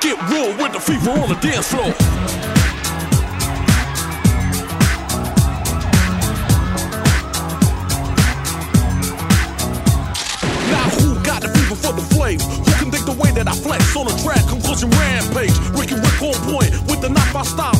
Get real with the fever on the dance floor. Now who got the fever for the flame? Who can think the way that I flex on a track? Conclusion rampage. Ricky Rick on point with the knife I style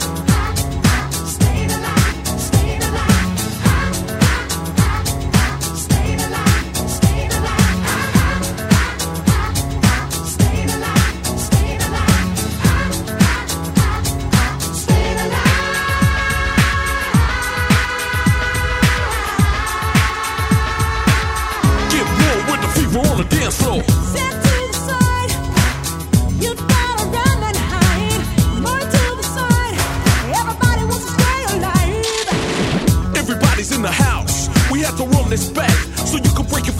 Everybody's in the house. We have to run this back so you can break your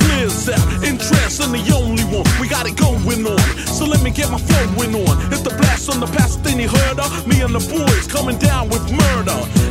out. The only one. We got it going on. So let me get my flowing on. Hit the blast on the past thing you heard of. Me and the boys coming down with murder.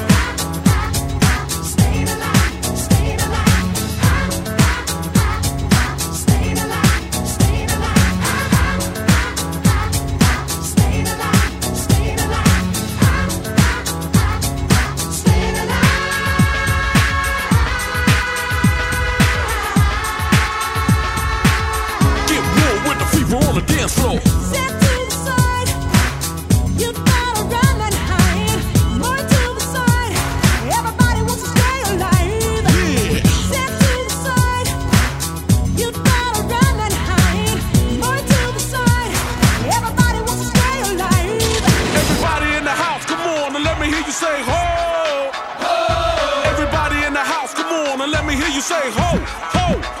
The on the dance floor. Set to the side, you gotta run and hide. More to the side, everybody wants to stay alive. Yeah. Set to the side, you gotta run and hide. More to the side, everybody wants to stay alive. Everybody in the house, come on and let me hear you say ho. Ho. Everybody in the house, come on and let me hear you say ho. Ho.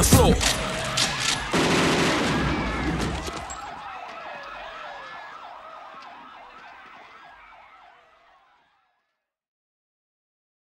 dance floor.